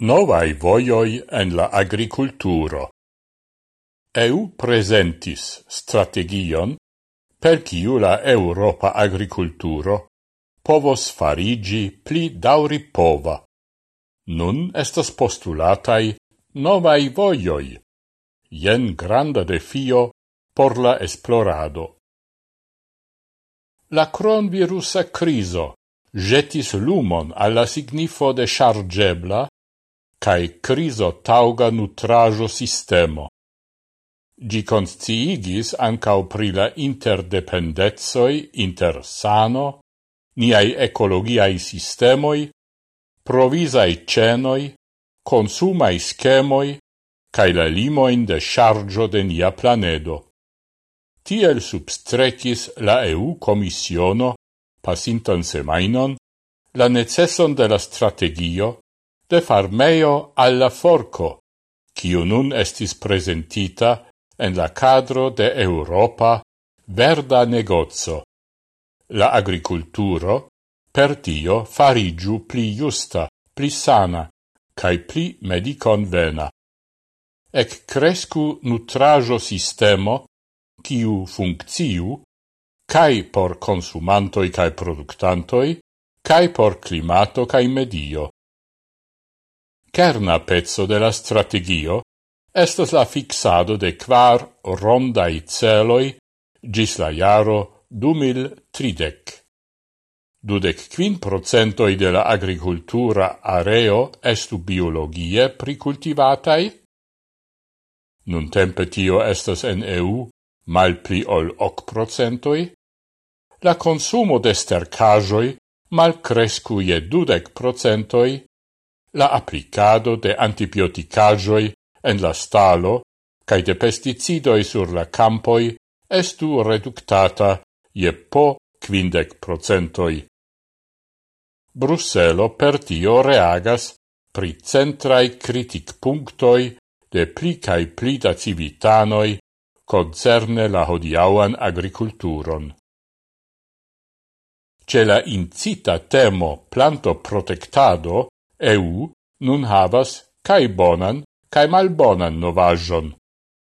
Novai voioi en la agriculturo. EU presentis strategion per ciu la Europa agriculturo povos farigi pli dauri pova. Nun estas postulatai novai voioi. Jen granda defio por la esplorado. La cronvirusa criso jetis lumon alla signifo de chargebla cae criso tauga nutrajo sistemo. Gi consciigis ancau pri la interdependezoi inter sano, niai ecologiai sistemoi, provisai cenoi, consumai schemoi, cae la limoin de chargio de nia planedo. Tiel substrecis la EU Commissiono, pasintan semainon, la necesson de la strategio de farmeo alla forco, quiu nun estis presentita en la cadro de Europa verda negozio. La agriculturo per tio farigiu pli justa, pli sana, cae pli medicon vena. Ec crescu nutrajo sistemo, quiu funcciu, cae por consumantoi cae productantoi, cae por climato cae medio. Cerna pezzo de la strategio estas la fixado de quar rondai celoi gis la jaro 2030. Dudec quin procentoi de la agricultura areo estu biologie pricultivatai? Nun tempe tio estas en EU mal pli ol hoc procentoi, la consumo de stercajoi mal crescu je dudec procentoi la applicado de antibioticajoi en la stalo cae de pesticidoi sur la campoi estu reductata je po quindec procentoi. Brusselo per tio reagas pri centrai critic punctoi de pli cae pli da civitanoi concerne la hodiauan agriculturon. Ce la incita temo planto protectado, EU nun havas cae bonan cae malbonan novajon.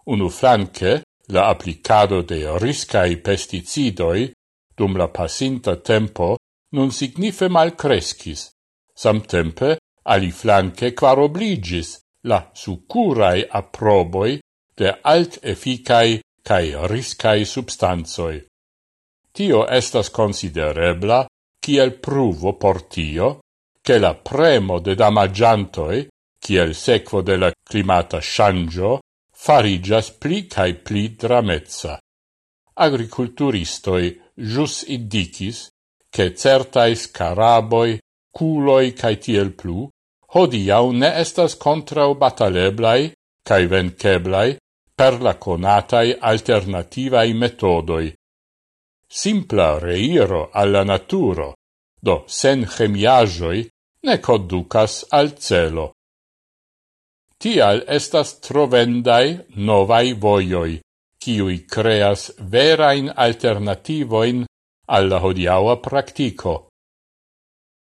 Unu flanque, la applicado de riscae pesticidoi dum la pasinta tempo nun signife malcrescis. Samtempe, aliflanque quarobligis la succurae approboi de alt efficae cae riscae substanzoi. Tio estas considerebla kiel pruvo por tio, che la premo de damagiantoi, kiel sequo de la climata shangio, farigias pli cae pli dramezza. Agriculturistoi jus indicis che certais scaraboi, culoi cae tiel plu, hodiau ne estas contrau bataleblai cae venceblai per la conatai alternativai metodoi. Simpla reiro alla naturo, do sen chemiajoi ne conducas al celo. Tial estas trovendai novai voioi, ciui creas verain alternativoin alla hodiaua practico.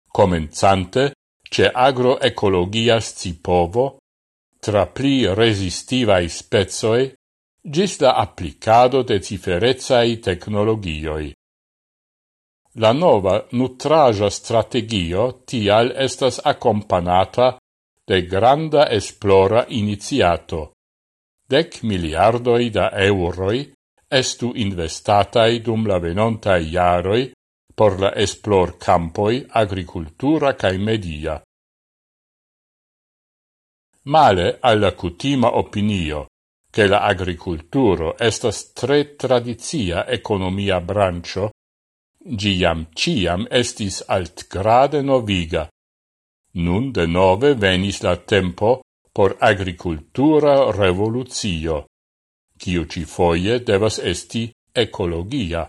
Comenzante, ce agroecologia scipovo, tra pli resistivai spezoi, gis la applicado de ciferezai technologioi. La nova nutraja strategio tial estas accompagnata de granda esplora iniziato. Dec miliardoi da euroi estu investatai dum la venontai iaroi por la esplor campoi agricultura cae media. Male alla cutima opinio che la agriculturo estas tre tradizia economia brancio giam ciam estis altgrade noviga. Nun de nove venis la tempo por agricultura revoluzio, kiu ci foie devas esti ecologia.